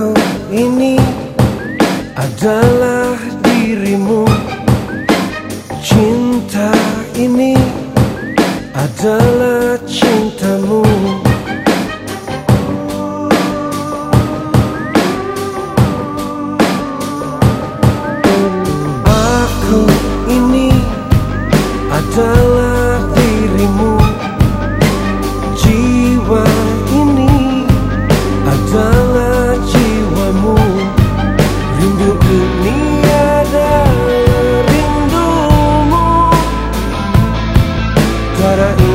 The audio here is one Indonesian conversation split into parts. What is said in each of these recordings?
Aku ini adalah dirimu. Cinta ini adalah Darah ini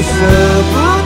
你舍不得。